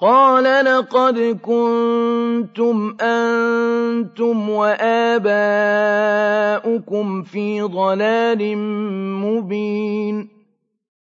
قَالَ لَقَدْ كُنتُمْ أَنتُمْ وَآبَاؤُكُمْ فِي ضَلَالٍ مُّبِينٍ.